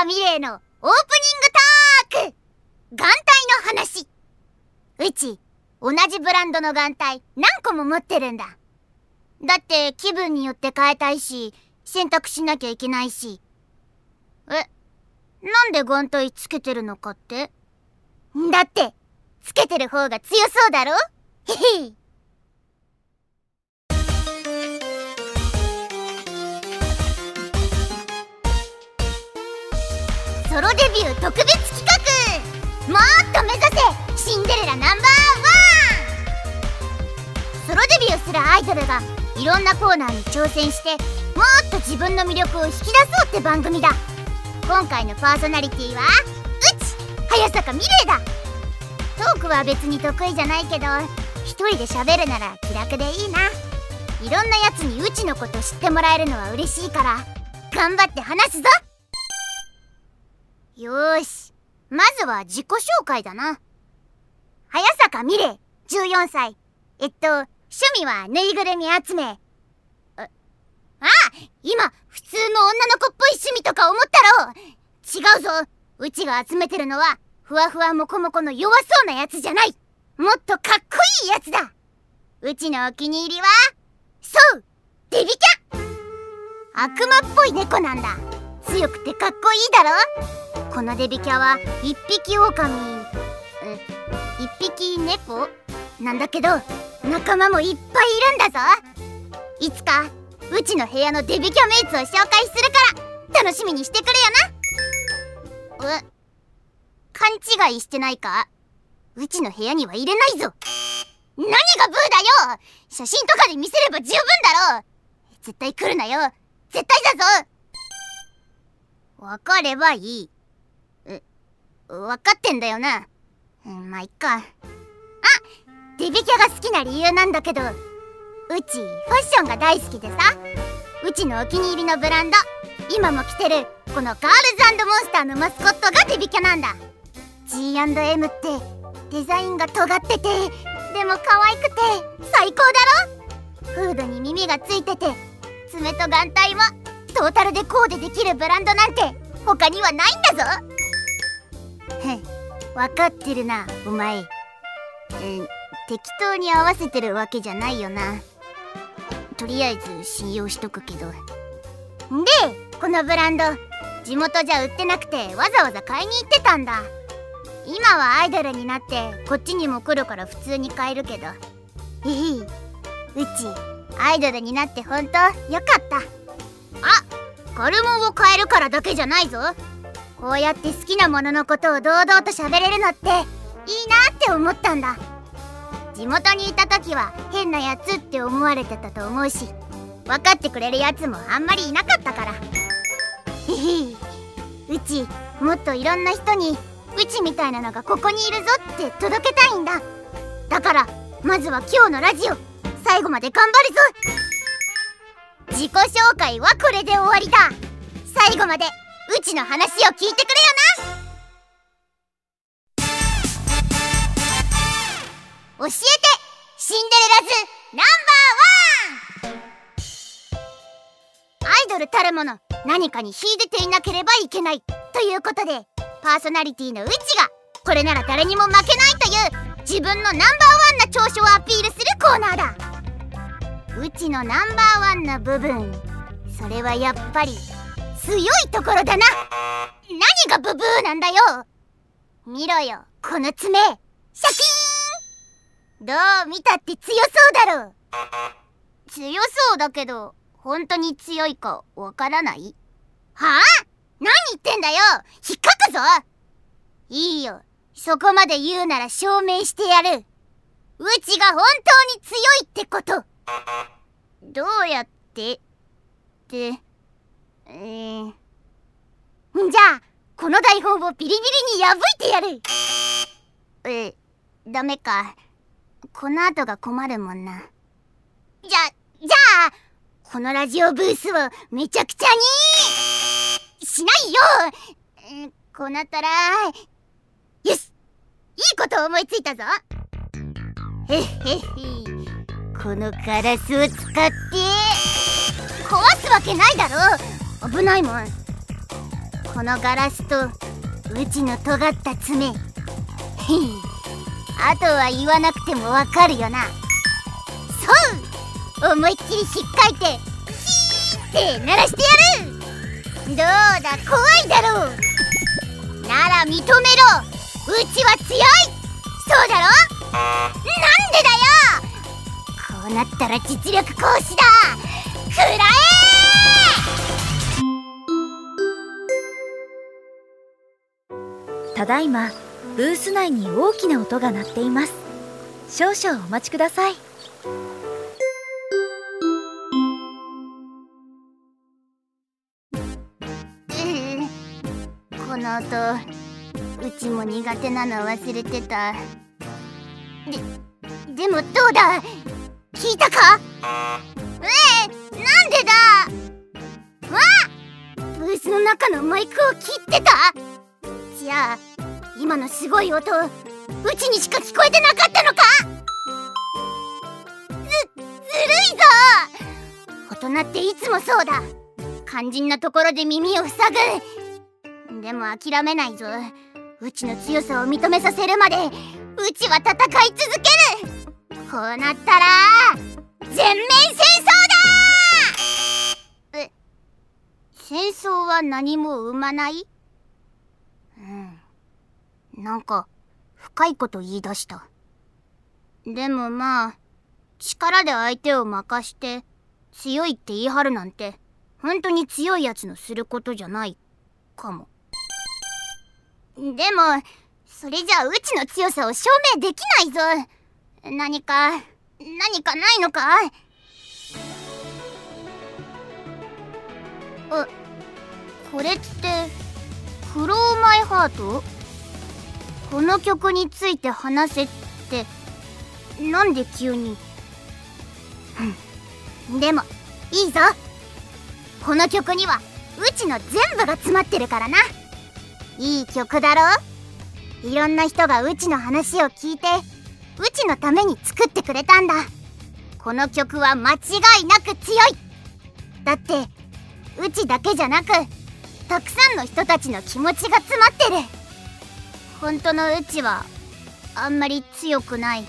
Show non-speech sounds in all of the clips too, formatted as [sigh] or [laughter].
か美玲のオープニングトーク眼帯の話。うち同じブランドの眼帯何個も持ってるんだ。だって気分によって変えたいし選択しなきゃいけないし。えなんで眼帯つけてるのかって？だってつけてる方が強そうだろ？へへソロデビュー特別企画もっと目指せシンデレラナンバーワンソロデビューするアイドルがいろんなコーナーに挑戦してもっと自分の魅力を引き出そうって番組だ。今回のパーソナリティはうち早坂美玲だ。トークは別に得意じゃないけど一人で喋るなら気楽でいいな。いろんなやつにうちのこと知ってもらえるのは嬉しいから頑張って話すぞ。よーし。まずは自己紹介だな。早坂美玲14歳。えっと趣味はぬいぐるみ集め。ああ今普通の女の子っぽい趣味とか思ったろ。う違うぞ。うちが集めてるのはふわふわもこもこの弱そうなやつじゃない。もっとかっこいいやつだ。うちのお気に入りはそうデビキャ。悪魔っぽい猫なんだ。強くてかっこいいだろ？このデビキャは一匹狼。え一匹猫？なんだけど仲間もいっぱいいるんだぞ。いつかうちの部屋のデビキャメイツを紹介するから楽しみにしてくれよな。え勘違いしてないか？うちの部屋には入れないぞ。何がブーだよ！写真とかで見せれば十分だろ！絶対来るなよ。絶対だぞ！わかればいい。えわかってんだよな。まあいっか。あデビキャが好きな理由なんだけどうちファッションが大好きでさ。うちのお気に入りのブランド今も着てるこのガールズモンスターのマスコットがデビキャなんだ。G&M ってデザインが尖っててでも可愛くて最高だろ？フードに耳がついてて爪と眼帯もトータルでコーデできるブランドなんて他にはないんだぞ。へん分かってるなお前。え適当に合わせてるわけじゃないよな。とりあえず信用しとくけど。でこのブランド地元じゃ売ってなくてわざわざ買いに行ってたんだ。今はアイドルになってこっちにも来るから普通に買えるけど。えいうちアイドルになって本当よかったあカルモンを買えるからだけじゃないぞ。こうやって好きなもののことを堂々と喋れるのっていいなって思ったんだ。地元にいた時は変なやつって思われてたと思うし分かってくれるやつもあんまりいなかったから。うちもっといろんな人にうちみたいなのがここにいるぞって届けたいんだ。だからまずは今日のラジオ最後まで頑張るぞ。自己紹介はこれで終わりだ。最後までうちの話を聞いてくれよな。教えてシンデレラズナンバーワン。アイドルたるもの何かに秀でていなければいけないということでパーソナリティのうちがこれなら誰にも負けないという自分のナンバーワンな長所をアピールするコーナーだ。うちのナンバーワンな部分。それはやっぱり強いところだな。何がブブーなんだよ。見ろよ。この爪。シャキーン。どう見たって強そうだろ。強そうだけど本当に強いかわからない？はあ？何言ってんだよ。引っかくぞ。いいよ。そこまで言うなら証明してやる。うちが本当に強いってこと。どうやって？ってえー、じゃあこの台本をビリビリに破いてやる。えダメか。この後が困るもんな。じゃじゃあこのラジオブースをめちゃくちゃにしないよ。こうなったらよし。いいこと思いついたぞ。へっへっへ。このカラスを使って。壊すわけないだろ。危ないもん。このガラスとうちの尖った爪。[laughs] あとは言わなくてもわかるよな。そう。思いっきりひっかいてキーって鳴らしてやる。どうだ怖いだろう。なら認めろ。うちは強い。そうだろ。なんでだよ。なったら実力行使だ。くらえただいまブース内に大きな音が鳴っています。少々お待ちください。この音うちも苦手なの忘れてた。ででもどうだ？聞いたか？ええなんでだ？わブースの中のマイクを切ってた？じゃあ今のすごい音うちにしか聞こえてなかったのか？ずずるいぞ！大人っていつもそうだ。肝心なところで耳を塞ぐ。でも諦めないぞ。うちの強さを認めさせるまでうちは戦い続ける。こうなったら全面戦争だ！え戦争は何も生まない？うん。なんか深いこと言い出した。でもまあ力で相手を負して強いって言い張るなんて本当に強いやつのすることじゃないかも。でもそれじゃあうちの強さを証明できないぞ。何か何かないのかあこれって「フローマイハート」この曲について話せってなんで急に？[laughs] でもいいぞ。この曲にはうちの全部が詰まってるからな。いい曲だろ？いろんな人がうちの話を聞いてうちのために作ってくれたんだ。この曲は間違いなく強い。だってうちだけじゃなくたくさんの人たちの気持ちが詰まってる。本当のうちはあんまり強くないっ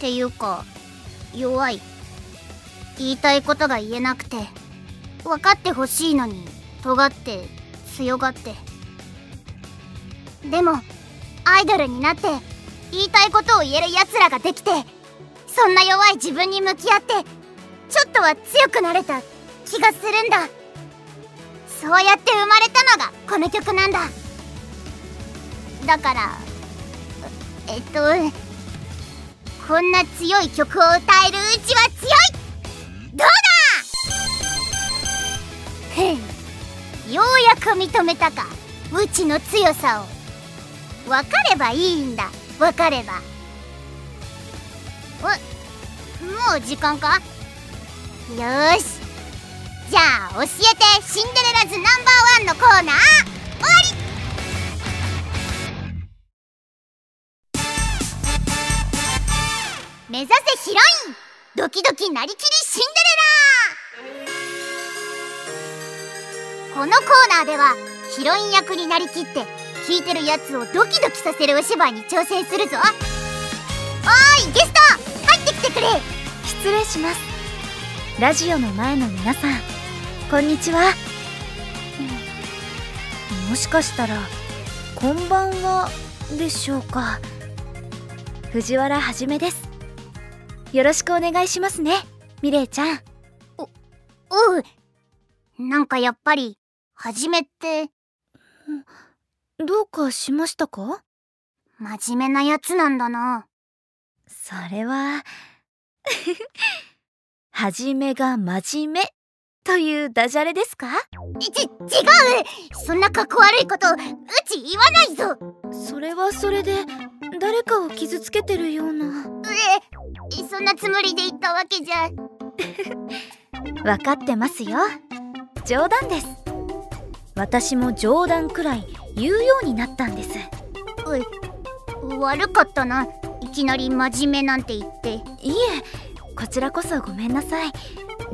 ていうか弱い。言いたいことが言えなくて分かってほしいのに尖って強がって。でもアイドルになって言いたいことを言えるやつらができてそんな弱い自分に向き合ってちょっとは強くなれた気がするんだ。そうやって生まれたのがこの曲なんだ。だからえっとこんな強い曲を歌えるうちは強い。どうだ！ふん。ようやく認めたかうちの強さを。分かればいいんだ。分かれば。えもう時間か？よし。じゃあ教えてシンデレラズナンバーワンのコーナー。終わり。目指せヒロイン。ドキドキなりきりシンデレラ。このコーナーではヒロイン役になりきって聞いてるやつをドキドキさせるお芝居に挑戦するぞ。おいゲスト入ってきてくれ。失礼します。ラジオの前の皆さんこんにちは、うん、もしかしたらこんばんはでしょうか。藤原はじめです。よろしくお願いしますねミレイちゃん。おおうなんかやっぱりはじめって、うんどうかしましたか？真面目なやつなんだな。それは [laughs] はじめが真面目というダジャレですか？ち、違う！そんなかっこ悪いことうち言わないぞ。それはそれで誰かを傷つけてるような。えそんなつもりで言ったわけじゃ。[laughs] 分かってますよ。冗談です。私も冗談くらい言うようになったんです。う悪かったな。いきなり真面目なんて言って。いえこちらこそごめんなさい。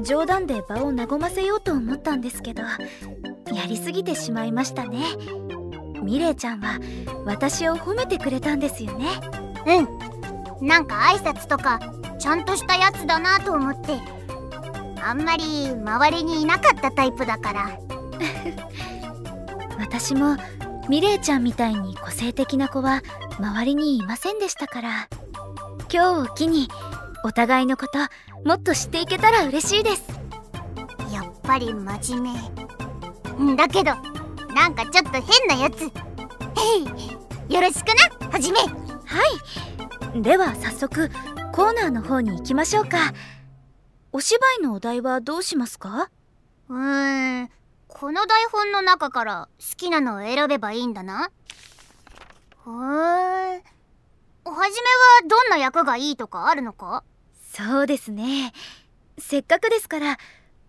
冗談で場を和ませようと思ったんですけどやりすぎてしまいましたね。ミレイちゃんは私を褒めてくれたんですよね。うん。なんか挨拶とかちゃんとしたやつだなと思って。あんまり周りにいなかったタイプだから。[laughs] 私もミレイちゃんみたいに個性的な子は周りにいませんでしたから。今日を機にお互いのこともっと知っていけたら嬉しいです。やっぱり真面目。だけどなんかちょっと変なやつ。へいよろしくなはじめ。はい。では早速コーナーの方に行きましょうか。お芝居のお題はどうしますか？うーんこの台本の中から好きなのを選べばいいんだな？へえはじめはどんな役がいいとかあるのか？そうですね。せっかくですから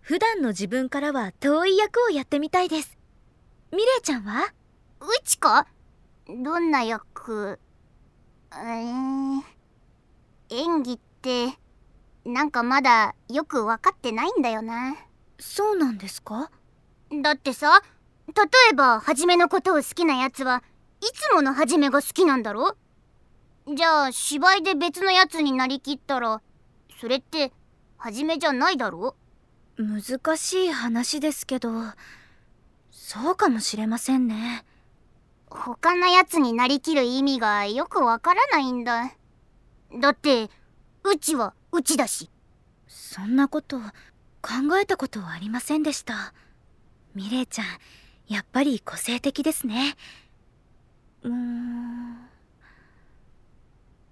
普段の自分からは遠い役をやってみたいです。ミレイちゃんは？うちか？どんな役？えー、演技ってなんかまだよく分かってないんだよな。そうなんですか？だってさ例えばはじめのことを好きなやつはいつものはじめが好きなんだろ？じゃあ芝居で別のやつになりきったらそれってはじめじゃないだろ？難しい話ですけどそうかもしれませんね。他のやつになりきる意味がよくわからないんだ。だってうちはうちだし。そんなこと考えたことはありませんでしたミレイちゃんやっぱり個性的ですね。うーん。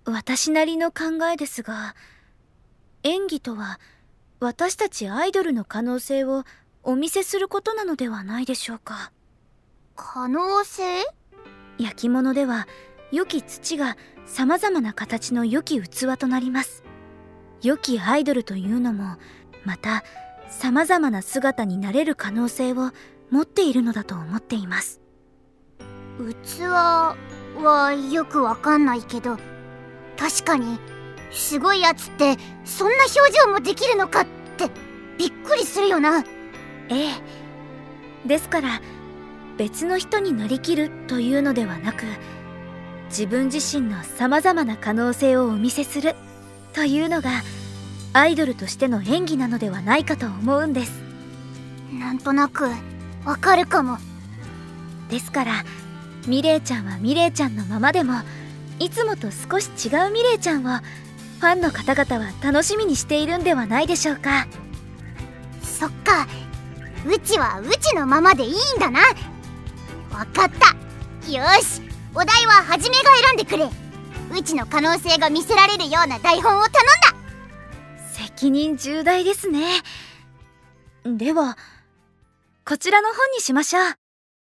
私なりの考えですが演技とは私たちアイドルの可能性をお見せすることなのではないでしょうか。可能性？焼き物では良き土が様々な形の良き器となります。良きアイドルというのもまた様々な姿になれる可能性を持っているのだと思っています。器はよくわかんないけど確かにすごいやつってそんな表情もできるのかってびっくりするよな。ええ。ですから別の人になりきるというのではなく自分自身の様々な可能性をお見せするというのがアイドルとしての演技なのではないかと思うんです。なんとなくわかるかも。ですからミレイちゃんはミレイちゃんのままでもいつもと少し違うミレイちゃんをファンの方々は楽しみにしているんではないでしょうか。そっか。うちはうちのままでいいんだな。わかった。よし。お題ははじめが選んでくれ。うちの可能性が見せられるような台本を頼んだ責任重大ですね。ではこちらの本にしましょう。お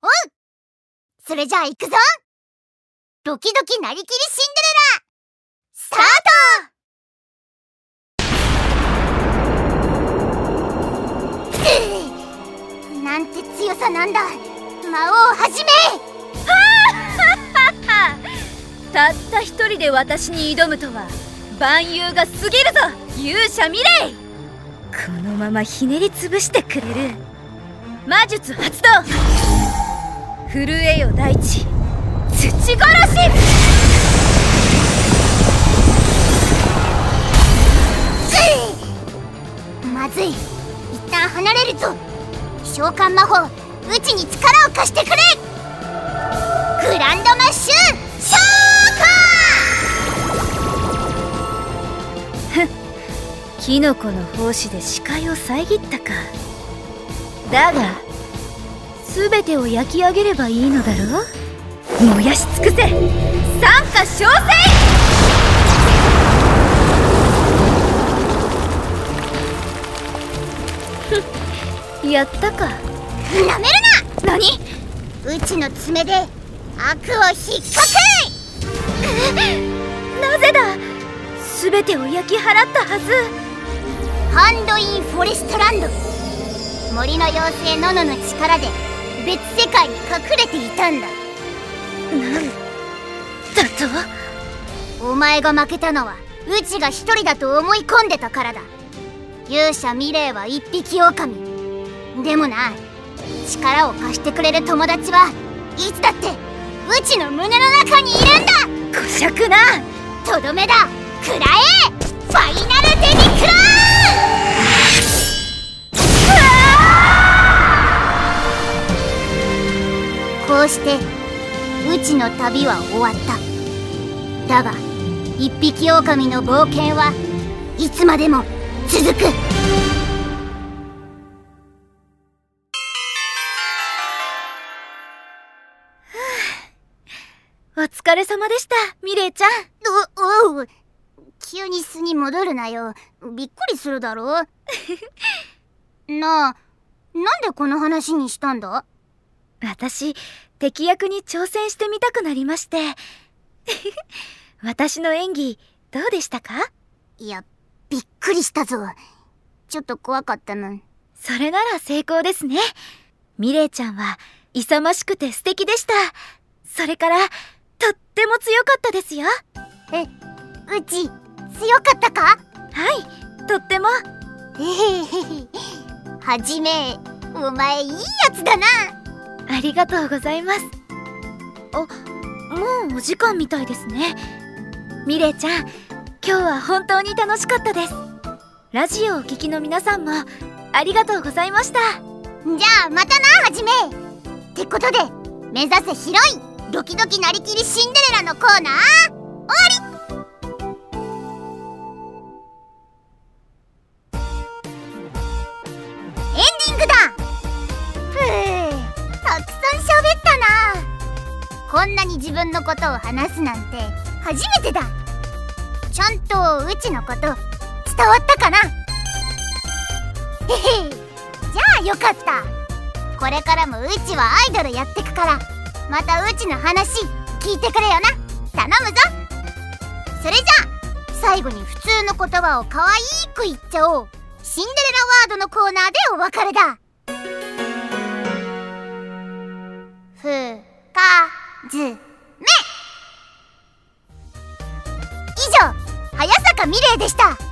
うそれじゃあ行くぞ。ドキドキなりきりシンデレラ。スタート。なんて強さなんだ。魔王はじめ。[laughs] たった一人で私に挑むとは万有が過ぎるぞ勇者ミレイ。このままひねり潰してくれる。魔術発動。震えよ大地。土殺し。まずい。一旦離れるぞ。召喚魔法うちに力を貸してくれ。グランドマッシュキノコの胞子で視界を遮ったか。だが全てを焼き上げればいいのだろう？燃やし尽くせ！三火小生やったか。なめるな！何？うちの爪で悪を引っかけなぜだ？全てを焼き払ったはずハンドインフォレストランド。森の妖精ノノの力で別世界に隠れていたんだ。なんだと？お前が負けたのはうちが一人だと思い込んでたからだ。勇者ミレイは一匹狼。でもな力を貸してくれる友達はいつだってうちの胸の中にいるんだ。こしゃくな。とどめだ。くらえ。ファイナルこうしてうちの旅は終わった。だが一匹狼の冒険はいつまでも続く。お疲れ様でしたミレイちゃん。おおう急に巣に戻るなよ。びっくりするだろ？[laughs] なあなんでこの話にしたんだ？私敵役に挑戦してみたくなりまして。[laughs] 私の演技どうでしたか？いやびっくりしたぞ。ちょっと怖かったの。それなら成功ですね。ミレイちゃんは勇ましくて素敵でした。それからとっても強かったですよ。えうち強かったか？はいとっても。えへへはじめお前いいやつだなありがとうございます。あもうお時間みたいですね。ミレイちゃん今日は本当に楽しかったです。ラジオをお聞きの皆さんもありがとうございました。じゃあまたなはじめ。ってことで目指せヒロインドキドキなりきりシンデレラのコーナー終わり。自分のことを話すなんて初めてだ。ちゃんとうちのこと伝わったかな？へへ。じゃあよかった。これからもうちはアイドルやってくからまたうちの話聞いてくれよな。頼むぞ。それじゃあ最後に普通の言葉を可愛く言っちゃおう。シンデレラワードのコーナーでお別れだ。ふかず。早坂美玲でした。